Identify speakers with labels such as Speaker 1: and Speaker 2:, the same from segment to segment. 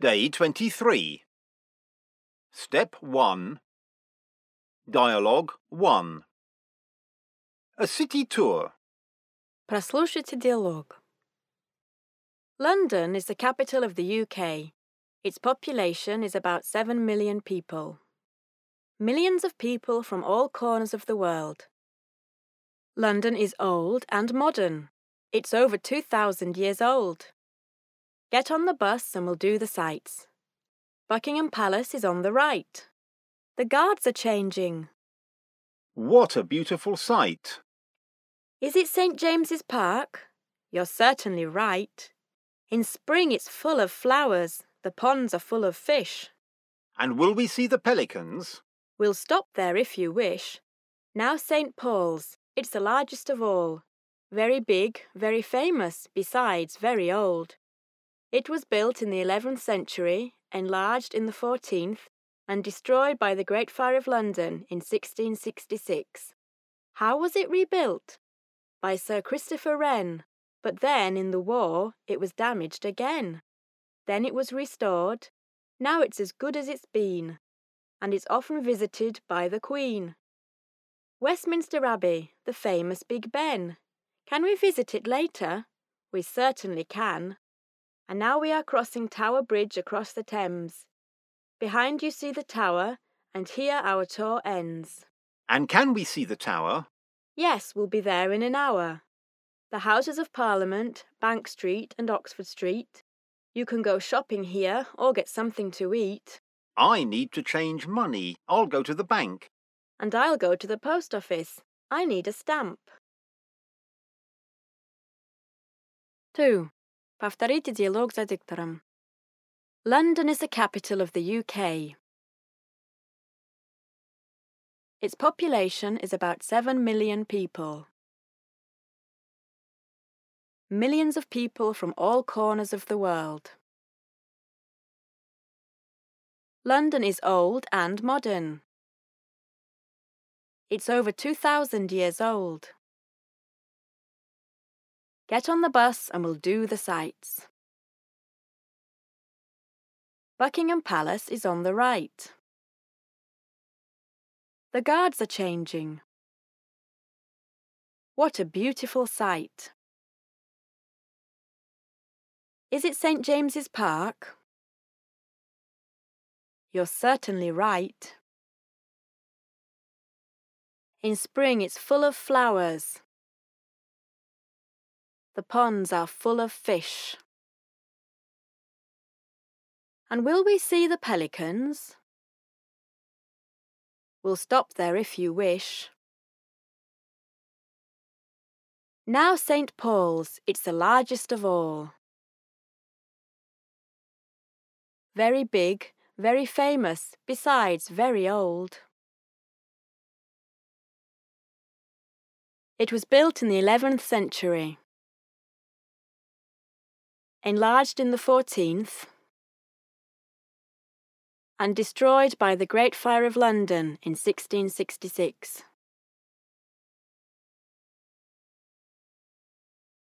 Speaker 1: Day 23. Step 1. Dialogue 1. A city tour.
Speaker 2: Прослушайте диалог. London is the capital of the UK. Its population is about 7 million people. Millions of people from all corners of the world. London is old and modern. It's over 2,000 years old. Get on the bus and we'll do the sights. Buckingham Palace is on the right. The guards are changing.
Speaker 1: What a beautiful sight.
Speaker 2: Is it St. James's Park? You're certainly right. In spring it's full of flowers, the ponds are full of fish.
Speaker 1: And will we see the pelicans?
Speaker 2: We'll stop there if you wish. Now St. Paul's, it's the largest of all. Very big, very famous, besides very old. It was built in the 11th century, enlarged in the 14th, and destroyed by the Great Fire of London in 1666. How was it rebuilt? By Sir Christopher Wren, but then in the war it was damaged again. Then it was restored. Now it's as good as it's been, and it's often visited by the Queen. Westminster Abbey, the famous Big Ben. Can we visit it later? We certainly can. And now we are crossing Tower Bridge across the Thames. Behind you see the tower, and here our tour ends.
Speaker 1: And can we see the tower?
Speaker 2: Yes, we'll be there in an hour. The Houses of Parliament, Bank Street, and Oxford Street. You can go shopping here or get something to eat.
Speaker 1: I need to change money. I'll go to the bank.
Speaker 2: And I'll go to the post office. I need a stamp. 2. Повторите диалог за диктором. London is the capital of the UK. Its population is about 7 million people. Millions of people from all corners of the world. London is old and modern. It's over 2,000 years old. Get on the bus and we'll do the sights. Buckingham Palace is on the right. The guards are changing. What a beautiful sight. Is it St. James's Park? You're certainly right. In spring it's full of flowers. The ponds are full of fish. And will we see the pelicans? We'll stop there if you wish. Now St. Paul's, it's the largest of all. Very big, very famous, besides very old. It was built in the 11th century. Enlarged in the 14th and destroyed by the Great Fire of London in 1666.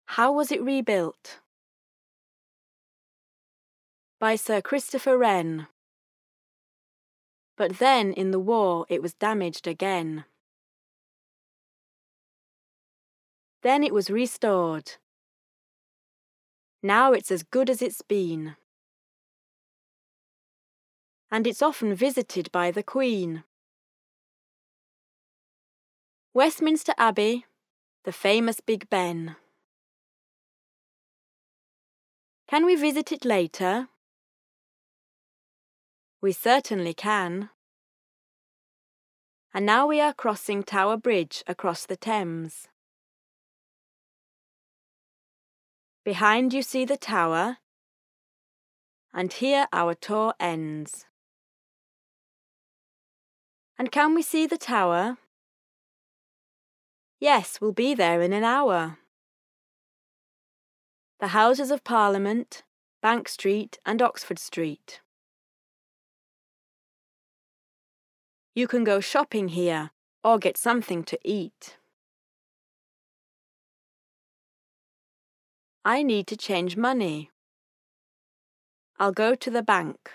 Speaker 2: How was it rebuilt? By Sir Christopher Wren. But then in the war it was damaged again. Then it was restored. Now it's as good as it's been and it's often visited by the Queen. Westminster Abbey, the famous Big Ben. Can we visit it later? We certainly can. And now we are crossing Tower Bridge across the Thames. Behind you see the tower, and here our tour ends. And can we see the tower? Yes, we'll be there in an hour. The Houses of Parliament, Bank Street, and Oxford Street. You can go shopping here or get something to eat. I need to change money. I'll go to the bank.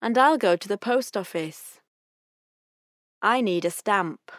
Speaker 2: And I'll go to the post office. I need a stamp.